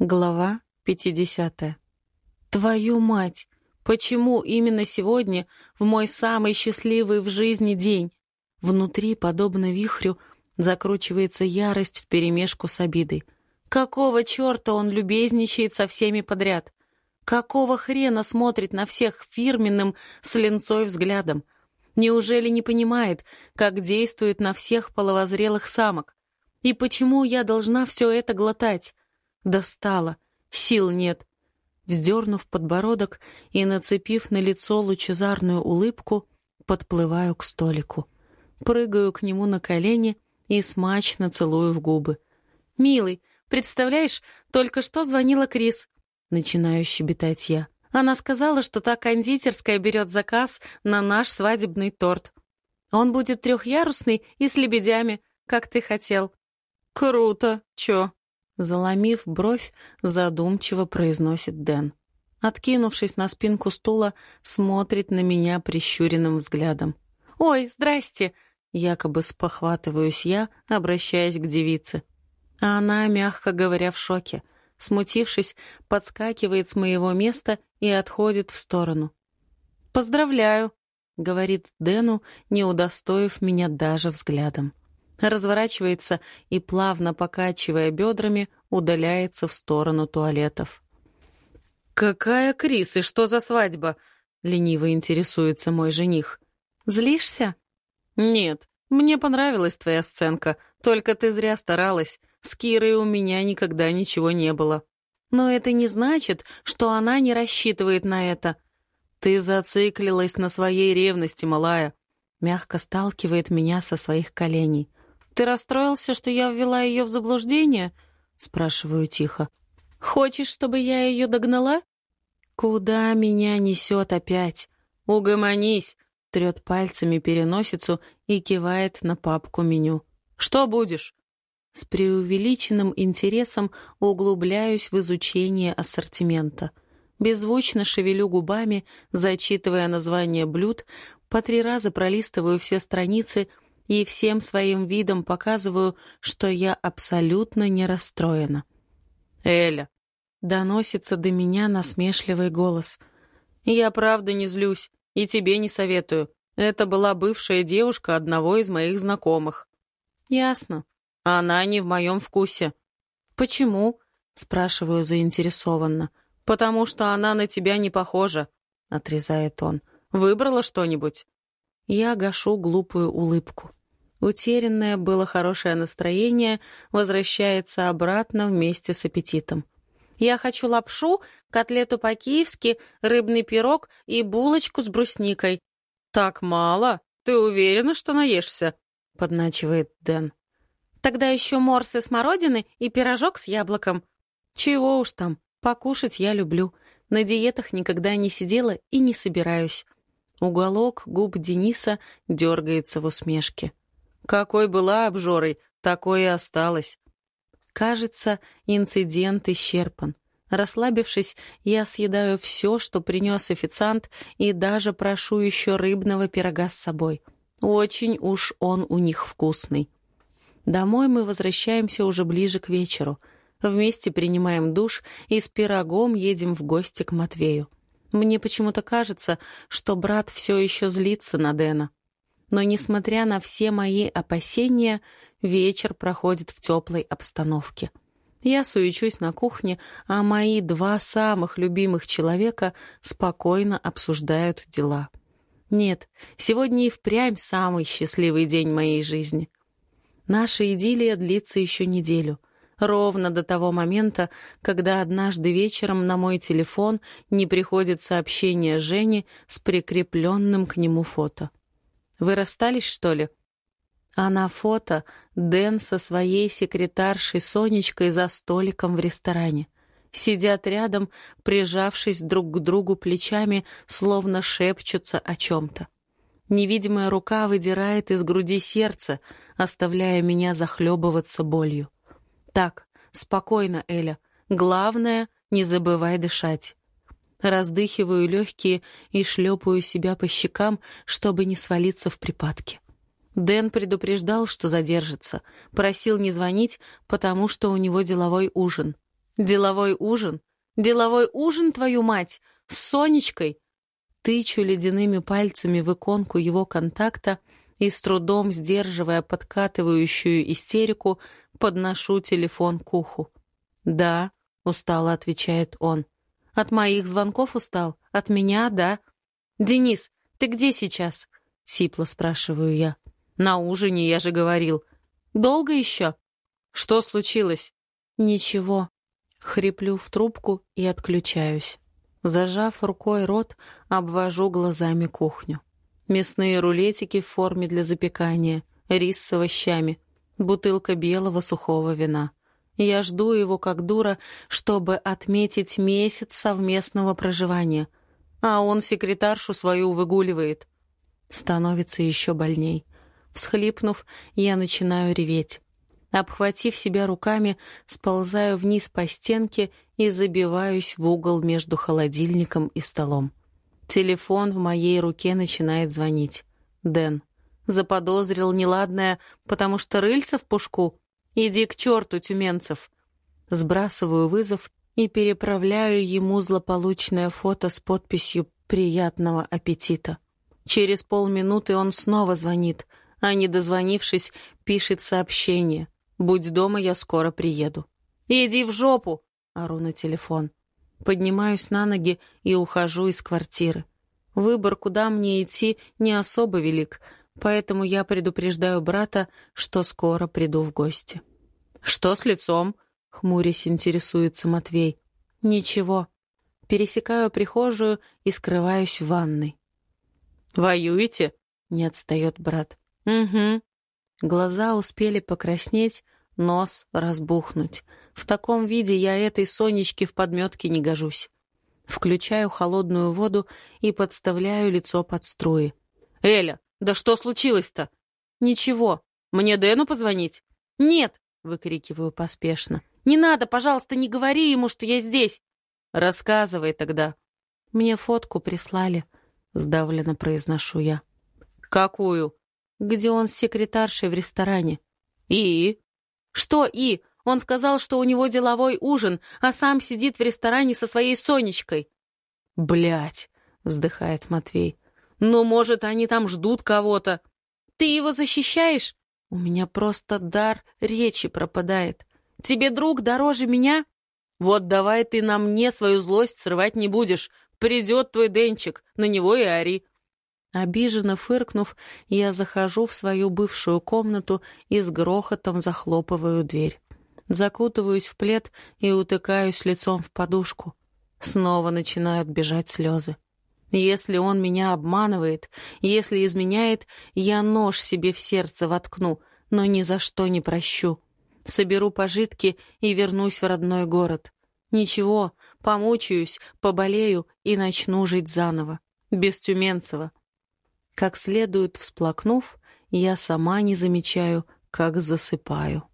Глава 50. Твою мать! Почему именно сегодня, в мой самый счастливый в жизни день? Внутри, подобно вихрю, закручивается ярость вперемешку с обидой. Какого черта он любезничает со всеми подряд? Какого хрена смотрит на всех фирменным с линцой взглядом? Неужели не понимает, как действует на всех половозрелых самок? И почему я должна все это глотать? Достала. Сил нет. Вздернув подбородок и нацепив на лицо лучезарную улыбку, подплываю к столику. Прыгаю к нему на колени и смачно целую в губы. «Милый, представляешь, только что звонила Крис», — начинаю щебетать я. Она сказала, что та кондитерская берет заказ на наш свадебный торт. Он будет трехъярусный и с лебедями, как ты хотел. «Круто! Чё?» Заломив бровь, задумчиво произносит Дэн. Откинувшись на спинку стула, смотрит на меня прищуренным взглядом. «Ой, здрасте!» Якобы спохватываюсь я, обращаясь к девице. А она, мягко говоря, в шоке. Смутившись, подскакивает с моего места и отходит в сторону. «Поздравляю!» — говорит Дэну, не удостоив меня даже взглядом разворачивается и, плавно покачивая бедрами, удаляется в сторону туалетов. «Какая Крис и что за свадьба?» — лениво интересуется мой жених. «Злишься?» «Нет, мне понравилась твоя сценка, только ты зря старалась. С Кирой у меня никогда ничего не было». «Но это не значит, что она не рассчитывает на это». «Ты зациклилась на своей ревности, малая», — мягко сталкивает меня со своих коленей. «Ты расстроился, что я ввела ее в заблуждение?» — спрашиваю тихо. «Хочешь, чтобы я ее догнала?» «Куда меня несет опять?» «Угомонись!» — трет пальцами переносицу и кивает на папку меню. «Что будешь?» С преувеличенным интересом углубляюсь в изучение ассортимента. Беззвучно шевелю губами, зачитывая название блюд, по три раза пролистываю все страницы — и всем своим видом показываю, что я абсолютно не расстроена. «Эля!» — доносится до меня насмешливый голос. «Я правда не злюсь, и тебе не советую. Это была бывшая девушка одного из моих знакомых». «Ясно. Она не в моем вкусе». «Почему?» — спрашиваю заинтересованно. «Потому что она на тебя не похожа», — отрезает он. «Выбрала что-нибудь?» Я гашу глупую улыбку. Утерянное было хорошее настроение возвращается обратно вместе с аппетитом. «Я хочу лапшу, котлету по-киевски, рыбный пирог и булочку с брусникой». «Так мало? Ты уверена, что наешься?» — подначивает Дэн. «Тогда еще морсы смородины и пирожок с яблоком». «Чего уж там, покушать я люблю. На диетах никогда не сидела и не собираюсь». Уголок губ Дениса дергается в усмешке. Какой была обжорой, такой и осталась. Кажется, инцидент исчерпан. Расслабившись, я съедаю все, что принес официант, и даже прошу еще рыбного пирога с собой. Очень уж он у них вкусный. Домой мы возвращаемся уже ближе к вечеру. Вместе принимаем душ и с пирогом едем в гости к Матвею. Мне почему-то кажется, что брат все еще злится на Дэна. Но, несмотря на все мои опасения, вечер проходит в теплой обстановке. Я суечусь на кухне, а мои два самых любимых человека спокойно обсуждают дела. Нет, сегодня и впрямь самый счастливый день моей жизни. Наша идиллия длится еще неделю — ровно до того момента, когда однажды вечером на мой телефон не приходит сообщение Жени с прикрепленным к нему фото. Вы расстались, что ли?» А на фото Дэн со своей секретаршей Сонечкой за столиком в ресторане. Сидят рядом, прижавшись друг к другу плечами, словно шепчутся о чем-то. Невидимая рука выдирает из груди сердце, оставляя меня захлебываться болью. «Так, спокойно, Эля. Главное, не забывай дышать раздыхиваю легкие и шлепаю себя по щекам, чтобы не свалиться в припадке. Дэн предупреждал, что задержится, просил не звонить, потому что у него деловой ужин. Деловой ужин? Деловой ужин, твою мать? С Сонечкой? Тычу ледяными пальцами в иконку его контакта и с трудом, сдерживая подкатывающую истерику, подношу телефон к уху. «Да», — устало отвечает он. «От моих звонков устал? От меня, да?» «Денис, ты где сейчас?» — сипло спрашиваю я. «На ужине, я же говорил. Долго еще?» «Что случилось?» «Ничего». Хриплю в трубку и отключаюсь. Зажав рукой рот, обвожу глазами кухню. Мясные рулетики в форме для запекания, рис с овощами, бутылка белого сухого вина. Я жду его как дура, чтобы отметить месяц совместного проживания. А он секретаршу свою выгуливает. Становится еще больней. Всхлипнув, я начинаю реветь. Обхватив себя руками, сползаю вниз по стенке и забиваюсь в угол между холодильником и столом. Телефон в моей руке начинает звонить. Дэн. Заподозрил неладное, потому что рыльца в пушку. Иди к черту, Тюменцев. Сбрасываю вызов и переправляю ему злополучное фото с подписью «Приятного аппетита». Через полминуты он снова звонит, а не дозвонившись, пишет сообщение. «Будь дома, я скоро приеду». «Иди в жопу!» — ору на телефон. Поднимаюсь на ноги и ухожу из квартиры. Выбор, куда мне идти, не особо велик, поэтому я предупреждаю брата, что скоро приду в гости. «Что с лицом?» — хмурясь интересуется Матвей. «Ничего. Пересекаю прихожую и скрываюсь в ванной». «Воюете?» — не отстает брат. «Угу». Глаза успели покраснеть, нос разбухнуть. В таком виде я этой Сонечке в подметке не гожусь. Включаю холодную воду и подставляю лицо под струи. «Эля, да что случилось-то?» «Ничего. Мне Дэну позвонить?» «Нет!» — выкрикиваю поспешно. «Не надо, пожалуйста, не говори ему, что я здесь!» «Рассказывай тогда». «Мне фотку прислали», — сдавленно произношу я. «Какую?» «Где он с секретаршей в ресторане». «И?» «Что «и»? Он сказал, что у него деловой ужин, а сам сидит в ресторане со своей Сонечкой». «Блядь!» — вздыхает Матвей. «Ну, может, они там ждут кого-то». «Ты его защищаешь?» «У меня просто дар речи пропадает. Тебе друг дороже меня?» «Вот давай ты на мне свою злость срывать не будешь. Придет твой Денчик, на него и ори». Обиженно фыркнув, я захожу в свою бывшую комнату и с грохотом захлопываю дверь. Закутываюсь в плед и утыкаюсь лицом в подушку. Снова начинают бежать слезы. Если он меня обманывает, если изменяет, я нож себе в сердце воткну, но ни за что не прощу. Соберу пожитки и вернусь в родной город. Ничего, помучаюсь, поболею и начну жить заново, без Тюменцева. Как следует всплакнув, я сама не замечаю, как засыпаю.